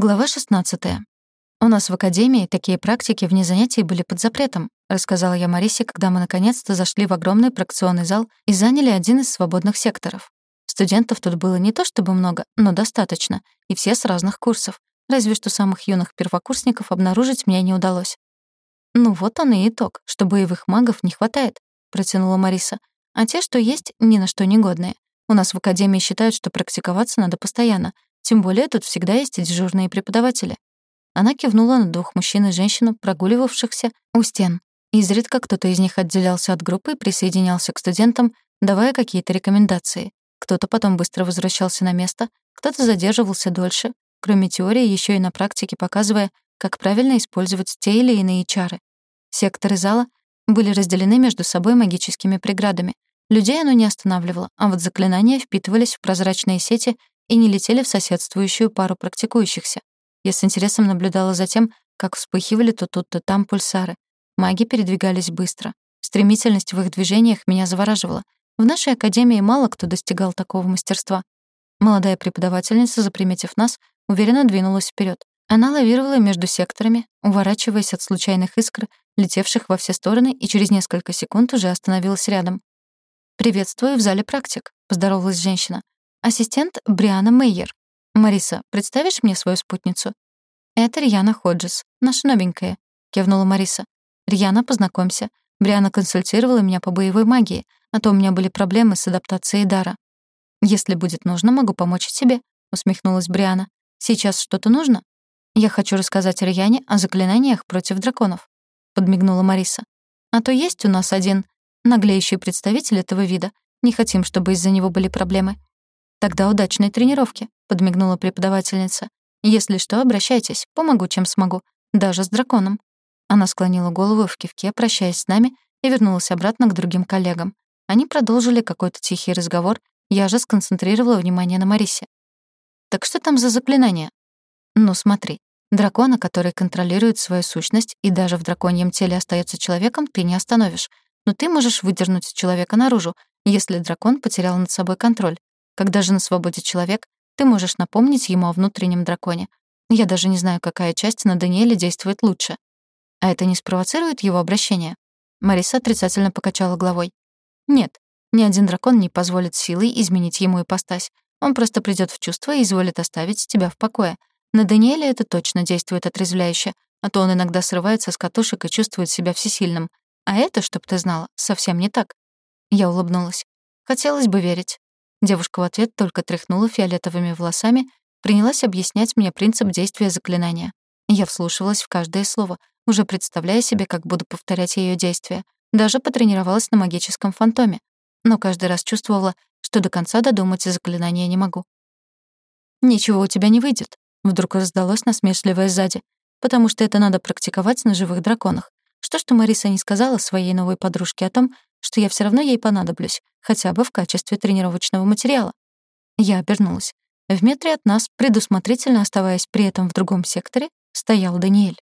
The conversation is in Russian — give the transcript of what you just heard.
Глава 16. «У нас в академии такие практики вне занятий были под запретом», рассказала я Марисе, когда мы наконец-то зашли в огромный пракционный зал и заняли один из свободных секторов. Студентов тут было не то чтобы много, но достаточно, и все с разных курсов. Разве что самых юных первокурсников обнаружить мне не удалось. «Ну вот он и итог, что боевых магов не хватает», — протянула Мариса. «А те, что есть, ни на что не годные. У нас в академии считают, что практиковаться надо постоянно, тем более тут всегда есть дежурные преподаватели. Она кивнула на двух мужчин и женщину, прогуливавшихся у стен. Изредка кто-то из них отделялся от группы и присоединялся к студентам, давая какие-то рекомендации. Кто-то потом быстро возвращался на место, кто-то задерживался дольше, кроме теории, еще и на практике показывая, как правильно использовать те или иные чары. Секторы зала были разделены между собой магическими преградами. Людей оно не останавливало, а вот заклинания впитывались в прозрачные сети и не летели в соседствующую пару практикующихся. Я с интересом наблюдала за тем, как вспыхивали то тут, то там пульсары. Маги передвигались быстро. Стремительность в их движениях меня завораживала. В нашей академии мало кто достигал такого мастерства. Молодая преподавательница, заприметив нас, уверенно двинулась вперед. Она лавировала между секторами, уворачиваясь от случайных искр, летевших во все стороны, и через несколько секунд уже остановилась рядом. «Приветствую в зале практик», — поздоровалась женщина. Ассистент Бриана Мейер. Мариса, представишь мне свою спутницу? Это Рьяна Ходжес, наша новенькая, кивнула Мариса. Рьяна, познакомься. Бриана консультировала меня по боевой магии, а то у меня были проблемы с адаптацией дара. Если будет нужно, могу помочь тебе, усмехнулась Бриана. Сейчас что-то нужно? Я хочу рассказать Рьяне о заклинаниях против драконов, подмигнула Мариса. А то есть у нас один наглеющий представитель этого вида. Не хотим, чтобы из-за него были проблемы. «Тогда удачной тренировки», — подмигнула преподавательница. «Если что, обращайтесь, помогу, чем смогу, даже с драконом». Она склонила голову в кивке, прощаясь с нами, и вернулась обратно к другим коллегам. Они продолжили какой-то тихий разговор, я же сконцентрировала внимание на Марисе. «Так что там за заклинание?» «Ну, смотри. Дракона, который контролирует свою сущность и даже в драконьем теле остается человеком, ты не остановишь. Но ты можешь выдернуть человека наружу, если дракон потерял над собой контроль. Когда же на свободе человек, ты можешь напомнить ему о внутреннем драконе. Я даже не знаю, какая часть на Даниэле действует лучше. А это не спровоцирует его обращение? Мариса отрицательно покачала головой. Нет, ни один дракон не позволит силой изменить ему ипостась. Он просто придёт в чувство и изволит оставить тебя в покое. На Даниэле это точно действует отрезвляюще, а то он иногда срывается с катушек и чувствует себя всесильным. А это, чтоб ты знала, совсем не так. Я улыбнулась. Хотелось бы верить. Девушка в ответ только тряхнула фиолетовыми волосами, принялась объяснять мне принцип действия заклинания. Я вслушивалась в каждое слово, уже представляя себе, как буду повторять ее действия. Даже потренировалась на магическом фантоме. Но каждый раз чувствовала, что до конца додумать заклинание не могу. «Ничего у тебя не выйдет», — вдруг раздалось насмешливое сзади, «потому что это надо практиковать на живых драконах. Что что Мариса не сказала своей новой подружке о том, что я все равно ей понадоблюсь, хотя бы в качестве тренировочного материала. Я обернулась. В метре от нас, предусмотрительно оставаясь при этом в другом секторе, стоял Даниэль.